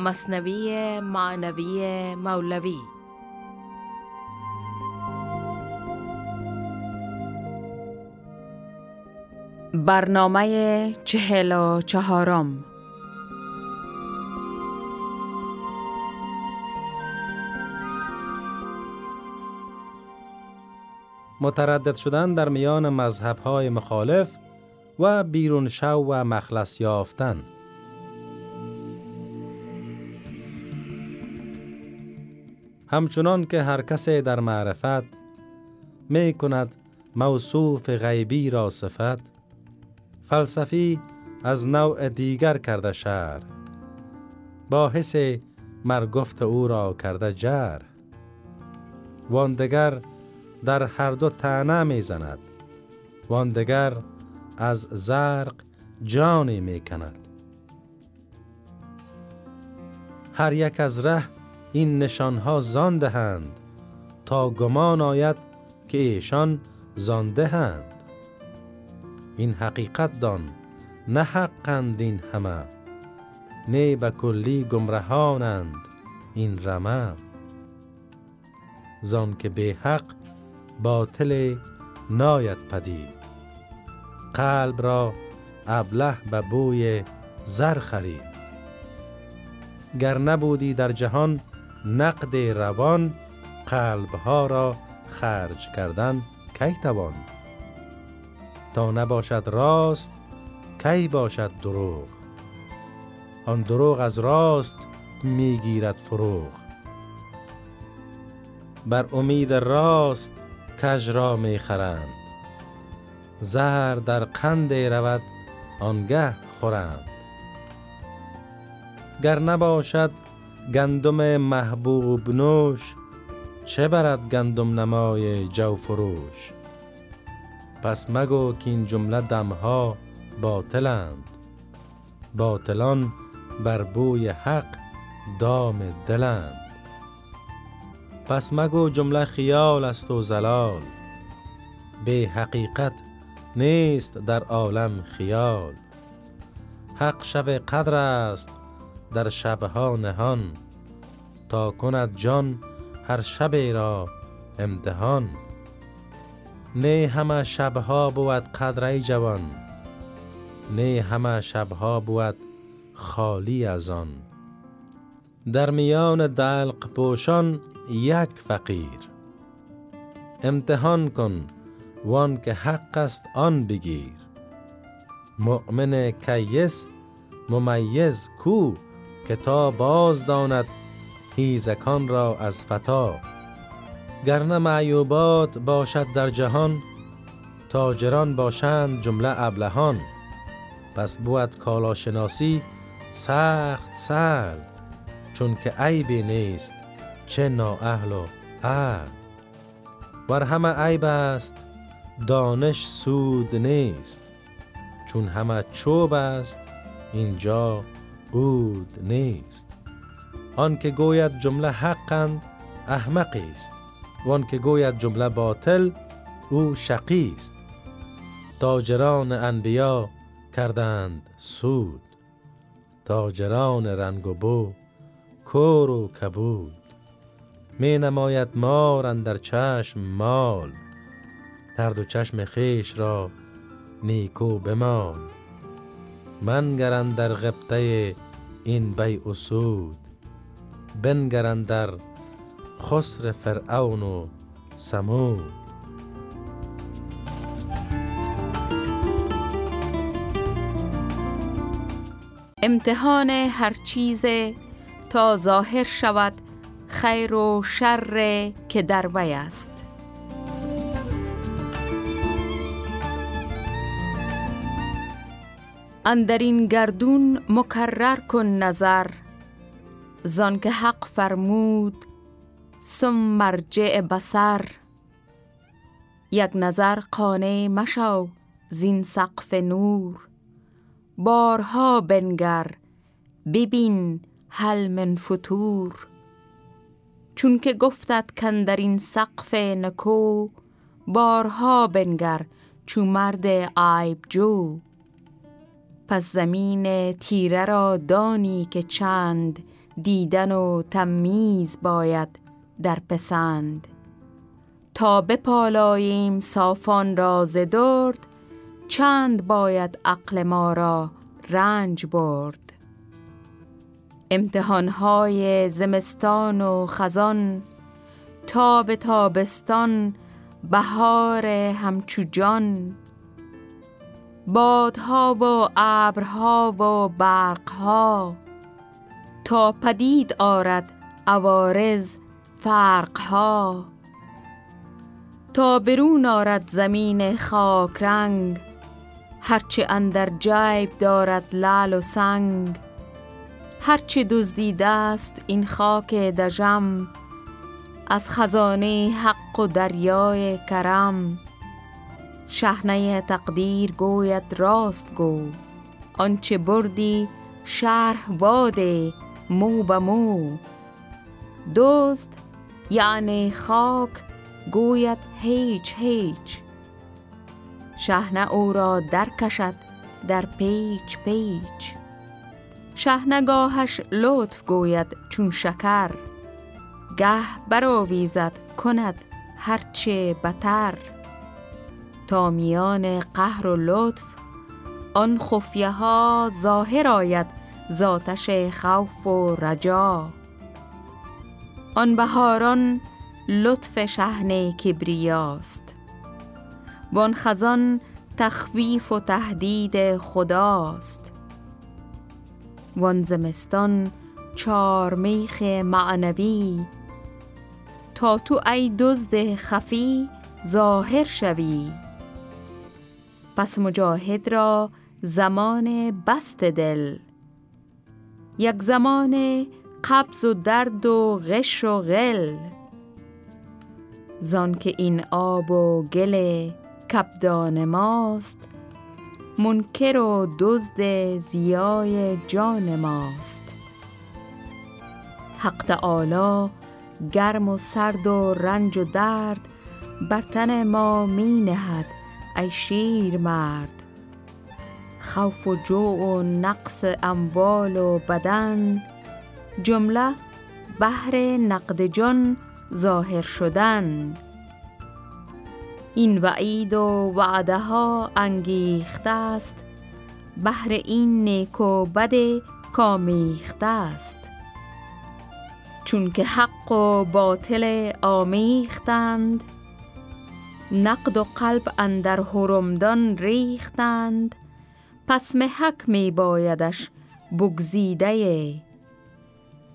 مصنوی معنوی مولوی. برنامه چهل و چهارم. متردد شدن در میان مذهبهای مخالف و بیرون شو و مخلص یافتن. همچنان که هر کسی در معرفت می کند موصوف غیبی را صفت. فلسفی از نوع دیگر کرده شهر باحث مرگفت او را کرده جر واندگر در هر دو تنه می زند واندگر از زرق جانی می کند هر یک از ره این نشانها زان دهند تا گمان آید که ایشان زانده هند این حقیقت دان نه حقند این همه نه به کلی گمرهانند این رمه. زان که به حق باطل ناید پدید. قلب را ابله به بوی زر خرید. گر نبودی در جهان نقد روان قلبها را خرج کردن کی توان؟ تا نباشد راست کی باشد دروغ؟ آن دروغ از راست می‌گیرد فروغ. بر امید راست کج را می‌خرند. زهر در قند رود آنگه خورند. گر نباشد گندم محبوب نوش چه برد گندم نمای جو فروش پس مگو که این جمله دمها باطلند. باطلان بر بوی حق دام دلند. پس مگو جمله خیال است و زلال به حقیقت نیست در عالم خیال. حق شب قدر است در شبها نهان تا کند جان هر شب را امتحان. نه همه شبها بود قدره جوان نه همه شبها بود خالی از آن. در میان دلق پوشان یک فقیر. امتحان کن وان که حق است آن بگیر. مؤمن کیس ممیز کو که تا باز داند هیزکان را از فتا. گرنه معیوبات باشد در جهان تاجران باشند جمله ابلهان. پس بود کالاشناسی سخت سل چون که عیبی نیست چه نااهل و اهل. ور همه عیب است دانش سود نیست چون همه چوب است اینجا عود نیست. آن که گوید جمله حقند احمقی است وان که گوید جمله باطل او شقی است. تاجران انبیا کردند سود. تاجران رنگ و بو کور و کبود. می نماید مار در چشم مال. ترد و چشم خیش را نیکو بمال. من گرن در غبطه این بی اسود. بنگرن در خسر فرعون و سمود امتحان هر چیز تا ظاهر شود خیر و شر که در وی است. اندرین گردون مکرر کن نظر زان که حق فرمود سم مرجع بسر یک نظر قانه مشو زین سقف نور. بارها بنگر ببین هل من فتور چون که گفتت کن این سقف نکو بارها بنگر چو مرد عیب جو. پس زمین تیره را دانی که چند دیدن و تمیز باید در پسند. تا بپالاییم صافان را ز درد چند باید عقل ما را رنج برد. امتحانهای زمستان و خزان تا به تابستان بهار همچو جان. بادها و ابرها و برقها. تا پدید آرد عوارض فرقها. تا برون آرد زمین خاک رنگ هرچه اندر جیب دارد لال و سنگ. هرچه دزدیده است این خاک دژم از خزانه حق و دریای کرم. شهنه تقدیر گوید راست گو. آنچه بردی شرح باده مو به مو. دوست یعنی خاک گوید هیچ هیچ. شهنه او را درکشد در پیچ پیچ. شهنگاهش لطف گوید چون شکر. گه برآویزد کند هرچه بتر. تا میان قهر و لطف آن خفیه ها ظاهر آید ذاتش خوف و رجا. آن بهاران لطف شهن کبریاست. وان خزان تخویف و تهدید خداست. وان زمستان چارمیخ معنوی. تا تو ای دزد خفی ظاهر شوی. پس مجاهد را زمان بست دل. یک زمان قبض و درد و غش و غل. زان که این آب و گل کبدان ماست منکر و دزد زیای جان ماست. حق تعالی گرم و سرد و رنج و درد بر تن ما می نهد ای شیر مرد. خوف و جوع و نقص اموال و بدن جمله بهر نقد جان ظاهر شدن. این وعید و وعده ها انگیخته است بهر این نیک و بد کامیخته است. چون که حق و باطل آمیختند نقد و قلب اندر هرمدان ریختند. پس محک می بایدش بگزیده.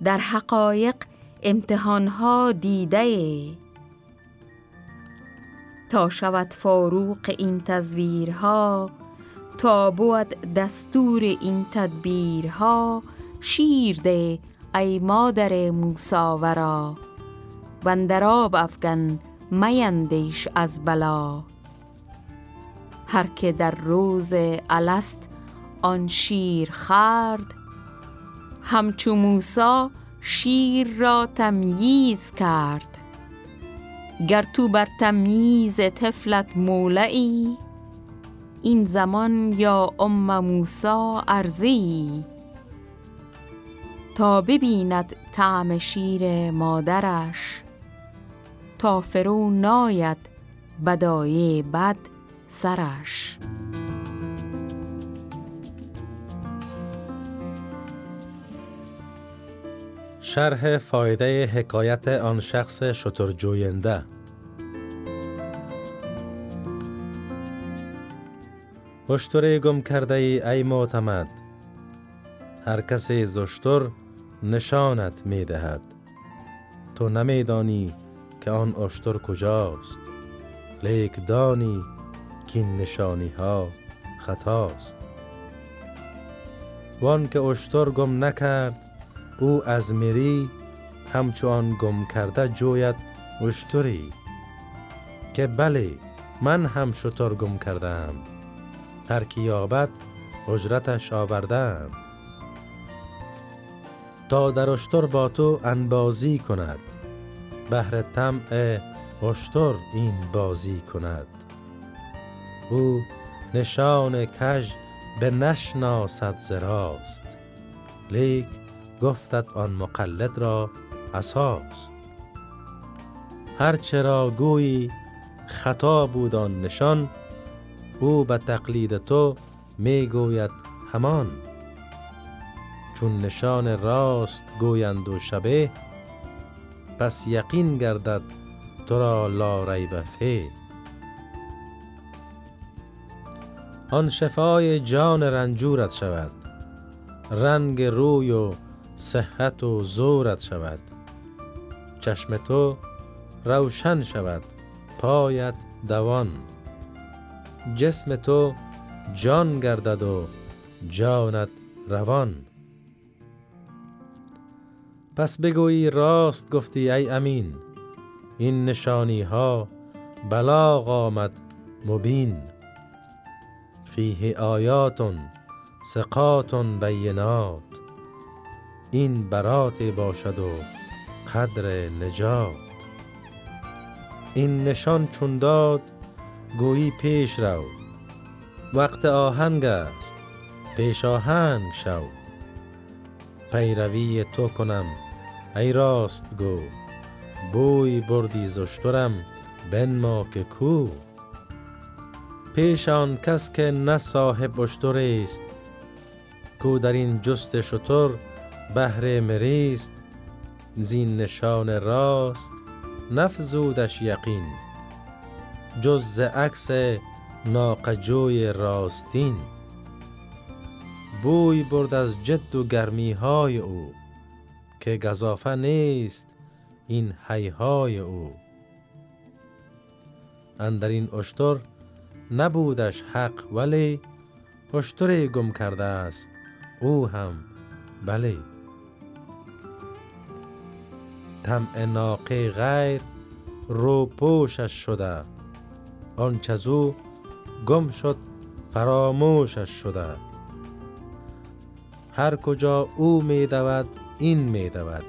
در حقایق امتحانها دیده. تا شود فاروق این تزویرها تا بود دستور این تدبیرها شیر ده ای مادر موساورا وندراب افغان میندیش از بلا. هر که در روز الست آن شیر خرد همچو موسا شیر را تمییز کرد. گر تو بر تمییز طفلت مولعی این زمان یا ام موسا ارزی تا ببیند طعم شیر مادرش تا فرو ناید بدای بد سرش. شرح فایده حکایت آن شخص شترجوینده. اشتر گم کرده ای, ای معتمد. هر کسی زشتر نشانت می دهد. تو نمیدانی که آن اشتر کجاست؟ لیک دانی که نشانی ها خطاست. وان که اشتر گم نکرد او از میری همچون گم کرده جوید اشتری. که بله من هم شتر گم کردم. هر کی یابد اجرتش آوردم. تا در اشتر با تو انبازی کند. بهر طمع اشتر این بازی کند. او نشان کژ به نشناسد زراست لیک گفتت آن مقلد را اساست. هر چرا گویی خطا بود آن نشان او به تقلید تو می گوید همان. چون نشان راست گویند و شبه پس یقین گردد تو را لا ریب فی آن شفای جان رنجورت شود. رنگ روی و صحت و زورت شود. چشم تو روشن شود پایت دوان. جسم تو جان گردد و جانت روان. پس بگویی راست گفتی ای امین. این نشانی ها بلاغ آمد مبین. فیه آیاتون سقاتون بینات. این برات باشد و قدر نجات. این نشان چون داد گویی پیش رو. وقت آهنگ است پیش آهنگ شو. پیروی تو کنم. ای راست گو بوی بردی زشترم ما که کو. پیش آن کس که نه صاحب اشتر است کو در این جست شتر بهر مریست زین نشان راست نفزودش یقین جز عکس ناقجوی راستین. بوی برد از جد و گرمی های او که گذافه نیست این حیهای او. اندر این اشتر نبودش حق ولی اشتر گم کرده است او هم بله. طمع ناقه غیر رو پوشش شده. آنچ از او گم شد فراموشش شده. هر کجا او می دود این می دود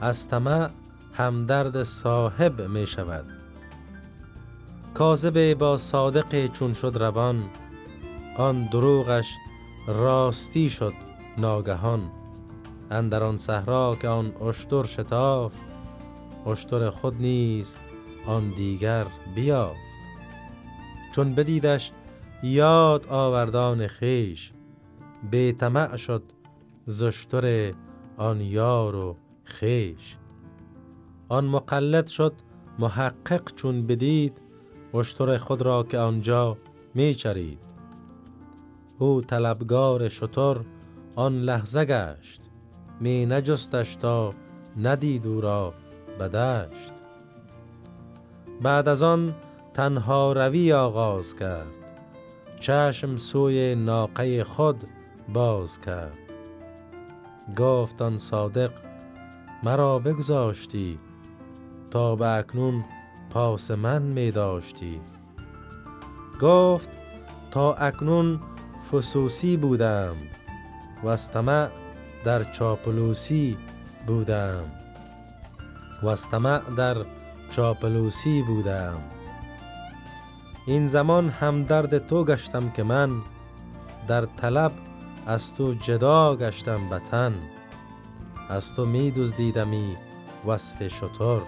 از طمع همدرد صاحب می شود کاذب با صادق چون شد روان آن دروغش راستی شد ناگهان. اندر آن صحرا که آن اشتر شتاف اشتر خود نیز آن دیگر بیافت. چون بدیدش یاد آوردان خیش به طمع شد زشتر آن یار و خیش. آن مقلد شد محقق چون بدید اشتر خود را که آنجا می چرید او طلبگار شتر آن لحظه گشت می نجستش تا ندید او را بدشت. بعد از آن تنها روی آغاز کرد چشم سوی ناقه خود باز کرد. گفت آن صادق مرا بگذاشتی تا به اکنون پاس من می داشتی. گفت تا اکنون فسوسی بودم و در چاپلوسی بودم. و در چاپلوسی بودم. این زمان همدرد تو گشتم که من در طلب از تو جدا گشتم بتن از تو می دزدیدمی وصف شطور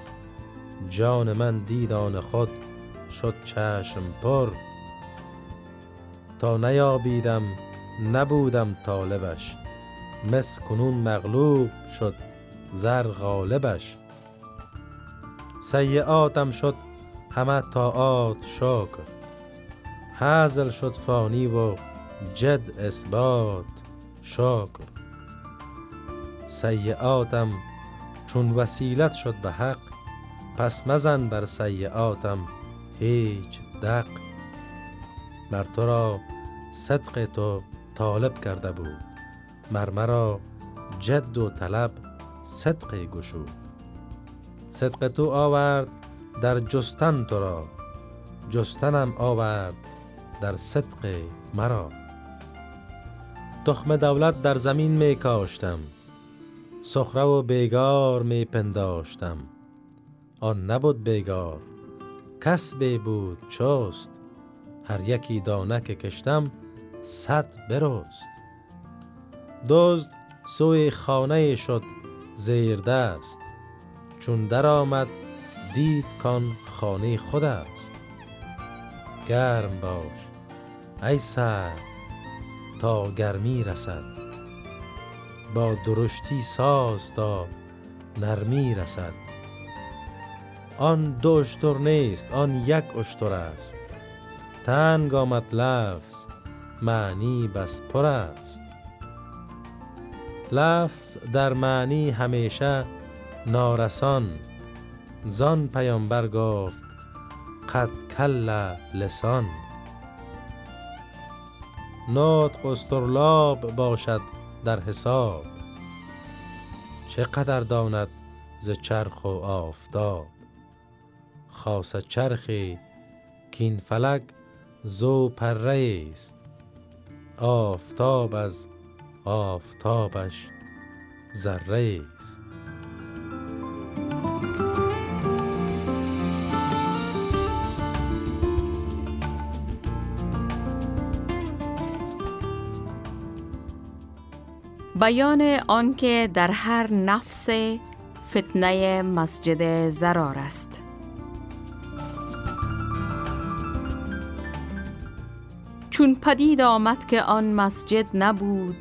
جان من دیدان خود شد چشم پر. تا نیابیدم نبودم طالبش. مس کنون مغلوب شد زر غالبش. سیعاتم شد همه طاعات شکر. حزل شد فانی و جد اثبات شکر. سیعاتم چون وسیلت شد به حق پس مزن بر سیعاتم هیچ دق. بر تو را صدق تو طالب کرده بود مرمرا جد و طلب صدق گشود. صدق تو آورد در جستن تو را جستنم آورد در صدق مرا. تخم دولت در زمین می کاشتم. سخره و بیگار می پنداشتم. آن نبود بیگار. کس بود چوست هر یکی دانه که کشتم صد برست دزد سوی خانه شد زیر دست. چون در آمد دید کان خانه خود است گرم باش ای سر. تا گرمی رسد. با درشتی ساز تا نرمی رسد. آن دو اشتر نیست آن یک اشتر است. تنگ آمد لفظ معنی بس پر است. لفظ در معنی همیشه نارسان. زان پیامبر گفت قد کل لسان. نطق استرلاب باشد در حساب. چقدر داند ز چرخ و آفتاب. خاص چرخی کین فلک زو پره است. آفتاب از آفتابش ذره است. بیان آنکه در هر نفس فتنه مسجد زرار است. چون پدید آمد که آن مسجد نبود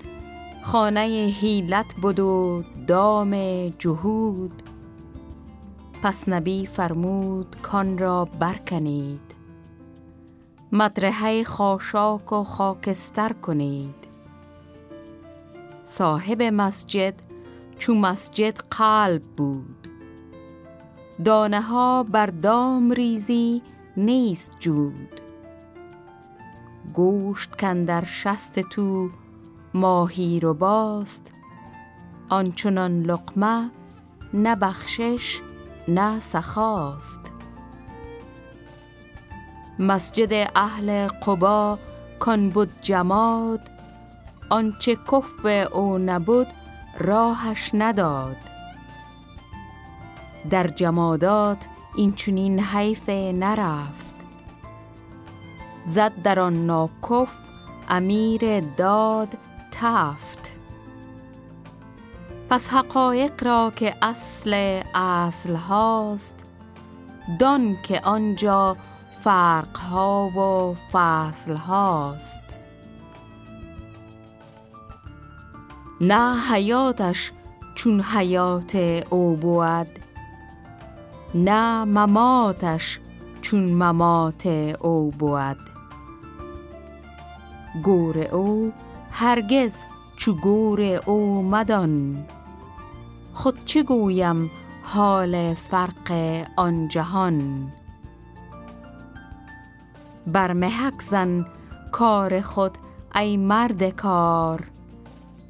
خانه هیلت بود و دام جهود. پس نبی فرمود کان را برکنید. مدرحه خاشاک و خاکستر کنید. صاحب مسجد چو مسجد قلب بود. دانه ها بر دام ریزی نیست جود. گوشت کندر شست تو ماهی رو باست. آنچنان لقمه نه بخشش نه سخاست. مسجد اهل قبا کان بود جماد آنچه کف او نبود راهش نداد. در جمادات این چونین حیف نرفت. زد در آن ناکف امیر داد تفت. پس حقایق را که اصل اصل هاست دان که آنجا فرق ها و فصل هاست. نه حیاتش چون حیات او بود نه مماتش چون ممات او بود. گور او هرگز چو گور او مدان. خود چه گویم حال فرق آن جهان؟ بر محک زن کار خود ای مرد کار.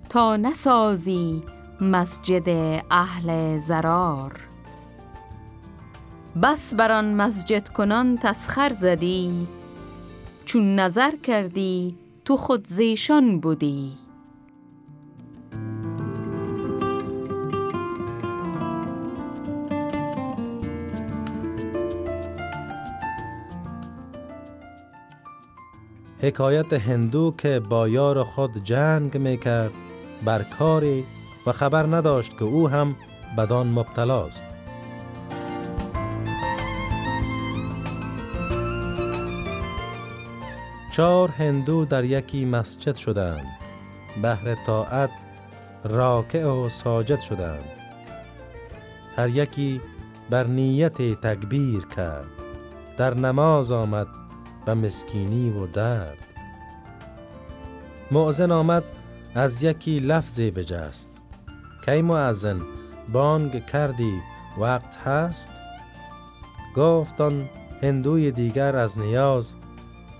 تا نسازی مسجد اهل زرار. بس بر آن مسجد کنان تسخر زدی چون نظر کردی تو خود زیشان بودی. حکایت هندو که با یار خود جنگ می کرد بر کاری و خبر نداشت که او هم بدان مبتلاست. چهار هندو در یکی مسجد شدند. بهر طاعت راکع و ساجد شدند. هر یکی بر نیت تکبیر کرد. در نماز آمد به مسکینی و درد. معزن آمد از یکی لفظی بجست. کی معزن بانگ کردی وقت هست؟ گفتان هندوی دیگر از نیاز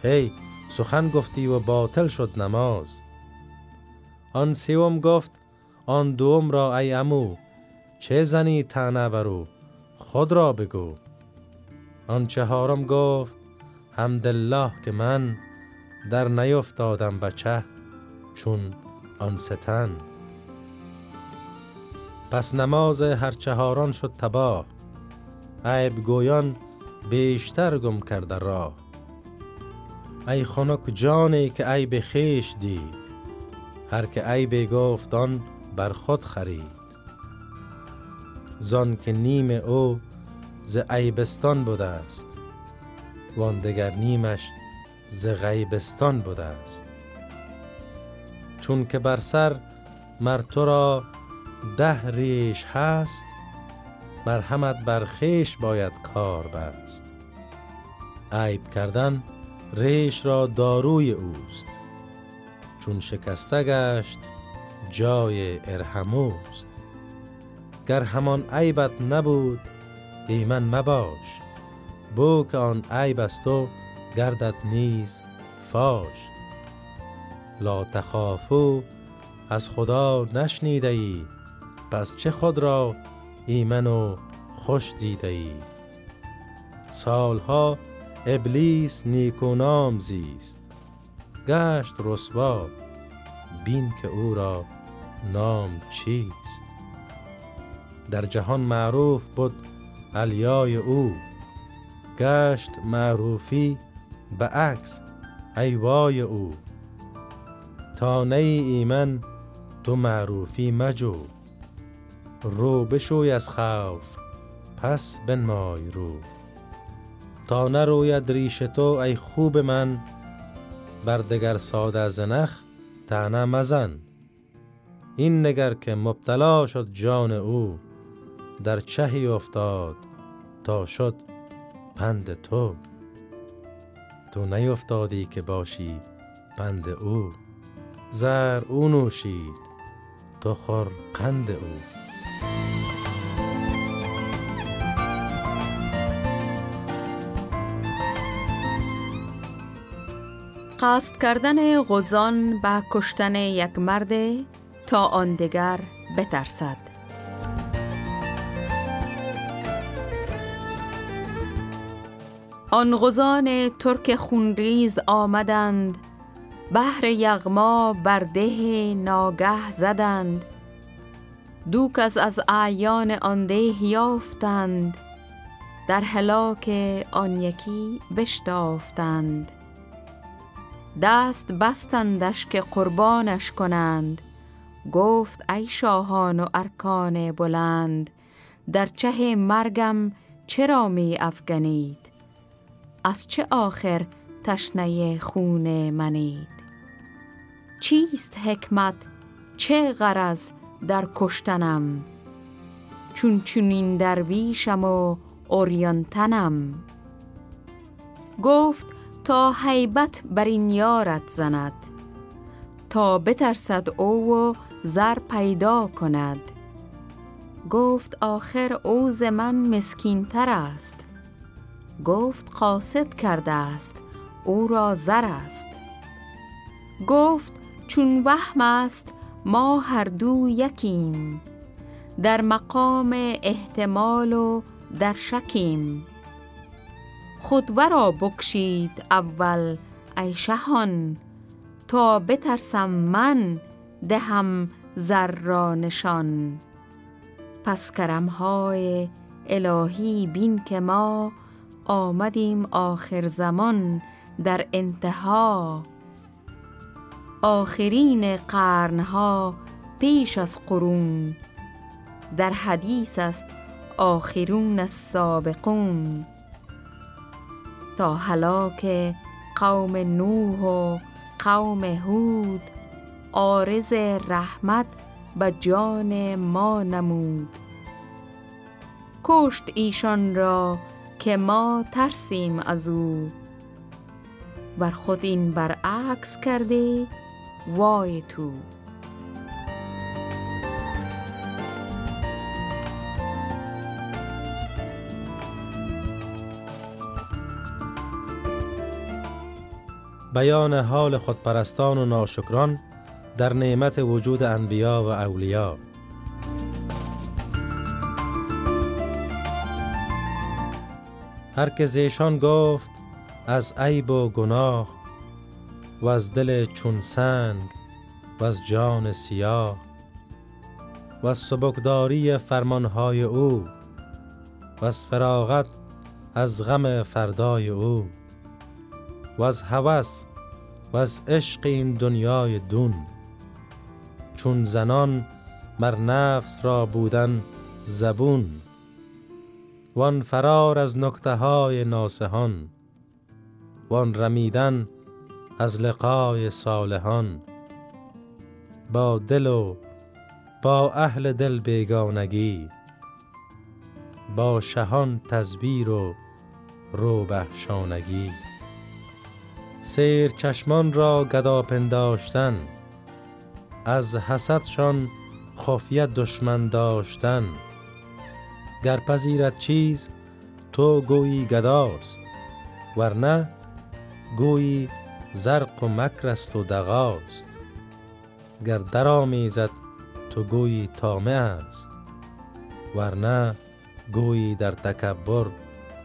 هی سخن گفتی و باطل شد نماز. آن سیوم گفت آن دوم را ای امو چه زنی تنه برو خود را بگو. آن چهارم گفت حمدالله که من در نیفتادم بچه چون آن ستن پس نماز هر چهاران شد تباه. عیب گویان بیشتر گم کرده راه. ای خنک جانی که عیب خیش دید هر که عیب گفت آن بر خود خرید. زان که نیم او ز عیبستان بوده است وان دگر نیمش ز غیبستان بوده است. چون که بر سر مر تو را ده ریش هست مرحمت بر خیش باید کار بست. عیب کردن ریش را داروی اوست چون شکسته گشت جای ارهموست گر همان عیبت نبود ایمن مباش بو که آن عیب است و گردت نیز فاش. لا تخافو از خدا نشنیده ای پس چه خود را ایمن و خوش دیده ای سالها ابلیس نیکونام زیست. گشت رسوا بین که او را نام چیست؟ در جهان معروف بود علیای او. گشت معروفی به عکس ایوای او. تا نی ایمن تو معروفی مجو. رو بشوی از خوف پس بنمای رو. تا نروید ریش تو ای خوب من بر دگر ساده زنخ تنه مزن. این نگر که مبتلا شد جان او در چهی افتاد تا شد پند تو. تو نیفتادی که باشی پند او. زر او نوشید. تو خور قند او. قصد کردن غزان به کشتن یک مرد تا آن دیگر بترسد. آن غزان ترک خونریز آمدند. بهر یغما بر ده ناگه زدند. دوک از از اعیان آن ده یافتند. در هلاک آن یکی بشتافتند. دست بستندش که قربانش کنند. گفت ای شاهان و ارکان بلند در چه مرگم چرا می افگنید؟ از چه آخر تشنه خون منید؟ چیست حکمت؟ چه غرض در کشتنم؟ چون چونین درویشم و اوریانتنم. گفت تا حیبت بر این یارت زند. تا بترسد او و زر پیدا کند. گفت آخر او ز من مسکین تر است. گفت قاصد کرده است. او را زر است. گفت چون وهم است ما هر دو یکیم. در مقام احتمال و در شکیم. خود را بکشید اول ای شهان. تا بترسم من دهم زر را نشان. پس کرم های الهی بین که ما آمدیم آخر زمان در انتها. آخرین قرنها پیش از قرون. در حدیث است آخرون السابقون. تا هلاک قوم نوح و قوم هود آرز رحمت به جان ما نمود. کشت ایشان را که ما ترسیم از او. بر خود این برعکس کرده وای تو. بیان حال خودپرستان و ناشکران در نعمت وجود انبیا و اولیا. هر که زیشان گفت از عیب و گناه و از دل چون سنگ و از جان سیاه و از سبکداری فرمانهای او و از فراغت از غم فردای او و از هوس و از عشق این دنیای دون چون زنان مر نفس را بودن زبون وان فرار از نکته های ناسهان وان رمیدن از لقای صالحان. با دل و با اهل دل بیگانگی. با شهان تزبیر و روبه شانگی سیر چشمان را گدا پنداشتن. از حسدشان خفیه دشمن داشتن. گر پذیرت چیز تو گویی گداست. ورنه گویی زرق و مکر است و دغاست. گر درآمیزد تو گویی تامه است ورنه گویی در تکبر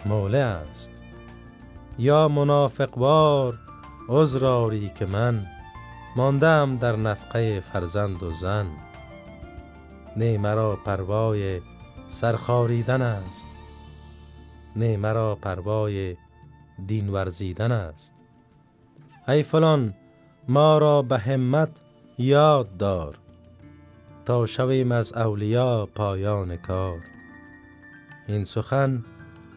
موله است. یا منافقوار عذراری که من ماندم در نفقه فرزند و زن. نه مرا پروای سرخاریدن است. نه مرا پروای دین ورزیدن است. ای فلان ما را به همت یاد دار تا شویم از اولیا پایان کار. این سخن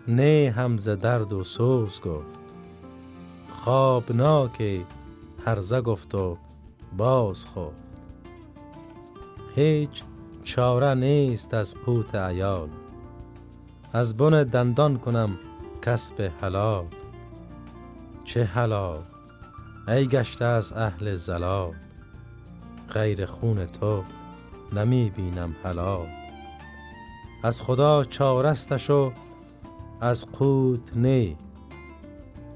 نه همز درد و سوز گفت خوابناک هرزه گفت و باز خفت هیچ چاره نیست از قوت عیال از بن دندان کنم کسب حلال. چه حلال؟ ای گشته از اهل زلال غیر خون تو نمی بینم حلال. از خدا چارستش و از قوت نی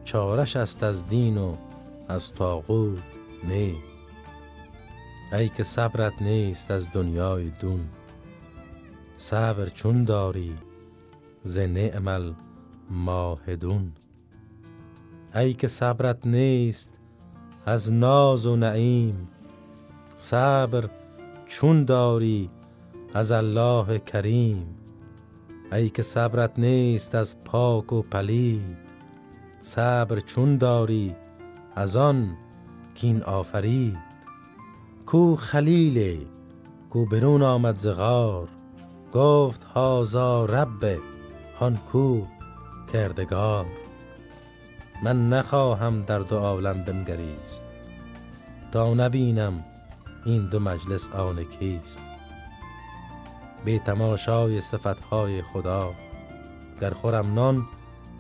چارش است از دین و از تاغوت نی. ای که صبرت نیست از دنیای دون صبر چون داری ز نعم ماهدون ای که صبرت نیست از ناز و نعیم. صبر چون داری از الله کریم. ای که صبرت نیست از پاک و پلید صبر چون داری از آن کین آفرید. کو خلیل کو برون آمد زغار گفت هازا رب هان کو کردگار. من نخواهم در دو عالم بنگریست. تا نبینم این دو مجلس آن کیست؟ به تماشای صفتهای خدا گر خورم نان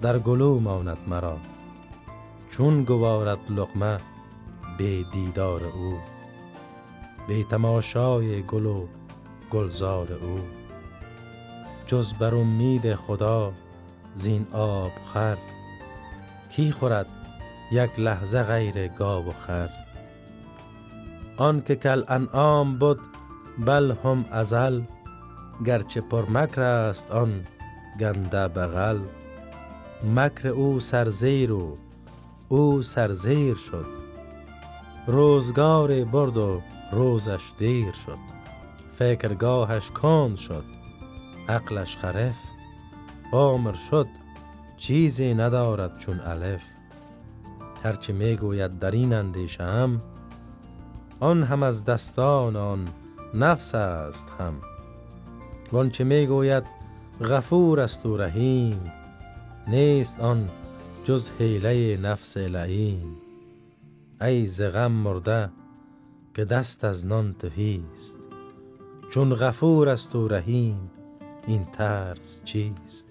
در گلو ماند مرا. چون گوارد لقمه به دیدار او به تماشای گل و گلزار او. جز بر امید خدا زین آب خر کی خورد یک لحظه غیر گاو و خر؟ آن که کل انعام بود بل هم ازل گرچه پر مکر است آن گنده بغل. مکر او سرزیر و او سرزیر شد. روزگار برد و روزش دیر شد. فکرگاهش کند شد. عقلش خرف عمر شد. چیزی ندارد چون الف. هرچه می‌گوید در این اندیشه هم آن هم از دستان آن نفس است هم. وانچه می‌گوید غفور است و رحیم نیست آن جز حیله نفس لعیم ای ز غم مرده که دست از نان تهیست. چون غفور است و رحیم این ترس چیست؟